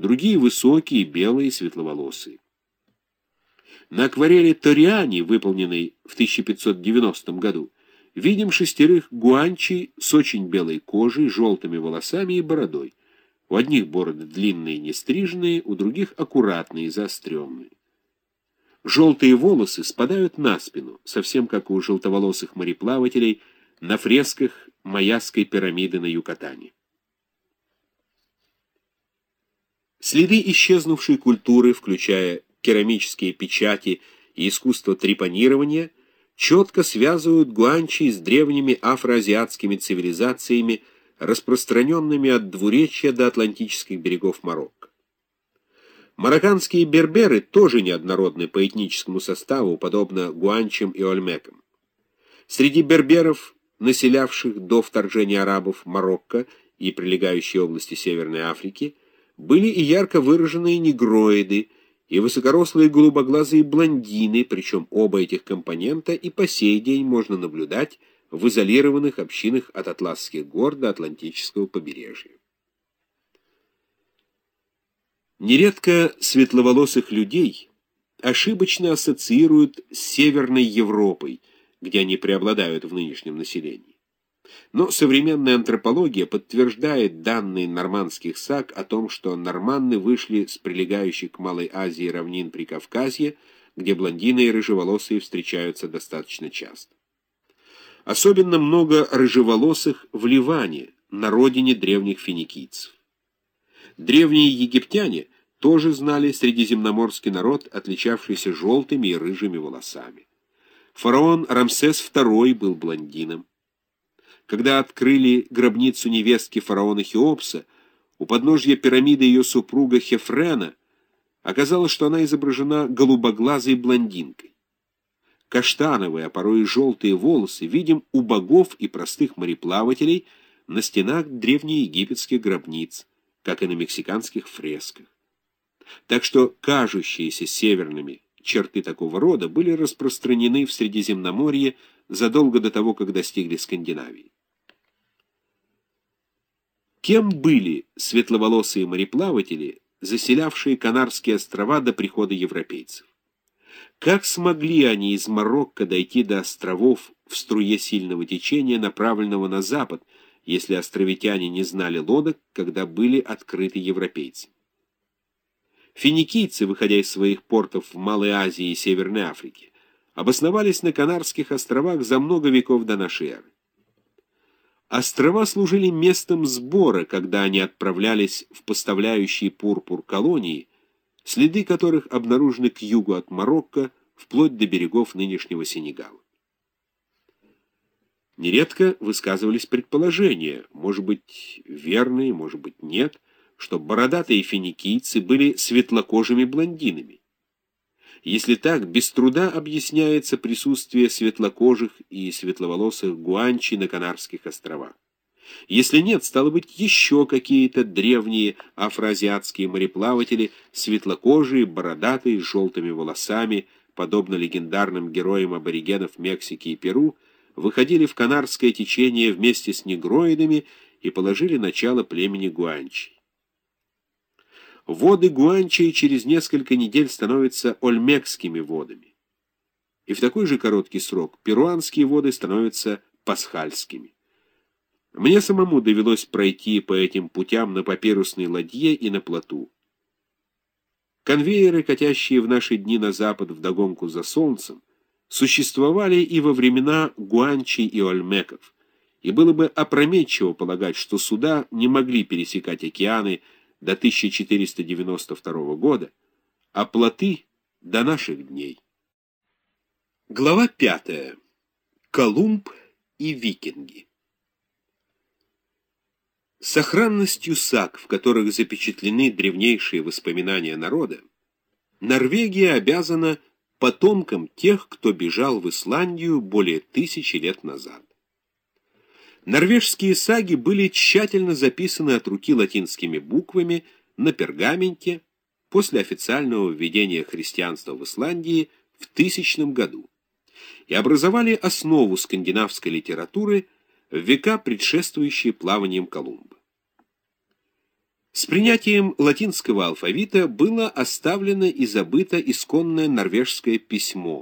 другие высокие, белые, светловолосые. На акварели Ториани, выполненной в 1590 году, видим шестерых гуанчей с очень белой кожей, желтыми волосами и бородой. У одних бороды длинные, нестриженные, у других аккуратные, заостренные. Желтые волосы спадают на спину, совсем как у желтоволосых мореплавателей на фресках Майяской пирамиды на Юкатане. Следы исчезнувшей культуры, включая керамические печати и искусство трепанирования, четко связывают гуанчи с древними афроазиатскими цивилизациями, распространенными от двуречья до атлантических берегов Марокко. Марокканские берберы тоже неоднородны по этническому составу, подобно гуанчам и ольмекам. Среди берберов, населявших до вторжения арабов Марокко и прилегающей области Северной Африки, были и ярко выраженные негроиды, и высокорослые голубоглазые блондины, причем оба этих компонента и по сей день можно наблюдать в изолированных общинах от Атласских гор до Атлантического побережья. Нередко светловолосых людей ошибочно ассоциируют с Северной Европой, где они преобладают в нынешнем населении. Но современная антропология подтверждает данные нормандских саг о том, что норманны вышли с прилегающих к Малой Азии равнин Прикавказья, где блондины и рыжеволосые встречаются достаточно часто. Особенно много рыжеволосых в Ливане, на родине древних финикийцев. Древние египтяне тоже знали средиземноморский народ, отличавшийся желтыми и рыжими волосами. Фараон Рамсес II был блондином. Когда открыли гробницу невестки фараона Хеопса, у подножья пирамиды ее супруга Хефрена оказалось, что она изображена голубоглазой блондинкой. Каштановые, а порой и желтые волосы видим у богов и простых мореплавателей на стенах древнеегипетских гробниц как и на мексиканских фресках. Так что кажущиеся северными черты такого рода были распространены в Средиземноморье задолго до того, как достигли Скандинавии. Кем были светловолосые мореплаватели, заселявшие Канарские острова до прихода европейцев? Как смогли они из Марокко дойти до островов в струе сильного течения, направленного на запад, если островитяне не знали лодок, когда были открыты европейцы. Финикийцы, выходя из своих портов в Малой Азии и Северной Африке, обосновались на Канарских островах за много веков до нашей эры. Острова служили местом сбора, когда они отправлялись в поставляющие пурпур колонии, следы которых обнаружены к югу от Марокко, вплоть до берегов нынешнего Сенегала. Нередко высказывались предположения, может быть, верные, может быть, нет, что бородатые финикийцы были светлокожими блондинами. Если так, без труда объясняется присутствие светлокожих и светловолосых гуанчи на Канарских островах. Если нет, стало быть, еще какие-то древние афроазиатские мореплаватели, светлокожие, бородатые, с желтыми волосами, подобно легендарным героям аборигенов Мексики и Перу, выходили в Канарское течение вместе с негроидами и положили начало племени Гуанчи. Воды Гуанчи через несколько недель становятся ольмекскими водами. И в такой же короткий срок перуанские воды становятся пасхальскими. Мне самому довелось пройти по этим путям на папирусной ладье и на плоту. Конвейеры, катящие в наши дни на запад вдогонку за солнцем, существовали и во времена Гуанчи и Ольмеков, и было бы опрометчиво полагать, что суда не могли пересекать океаны до 1492 года, а плоты до наших дней. Глава пятая. Колумб и викинги. Сохранностью саг, в которых запечатлены древнейшие воспоминания народа, Норвегия обязана потомкам тех, кто бежал в Исландию более тысячи лет назад. Норвежские саги были тщательно записаны от руки латинскими буквами на пергаменте после официального введения христианства в Исландии в тысячном году и образовали основу скандинавской литературы в века, предшествующие плаванием Колумба. С принятием латинского алфавита было оставлено и забыто исконное норвежское письмо,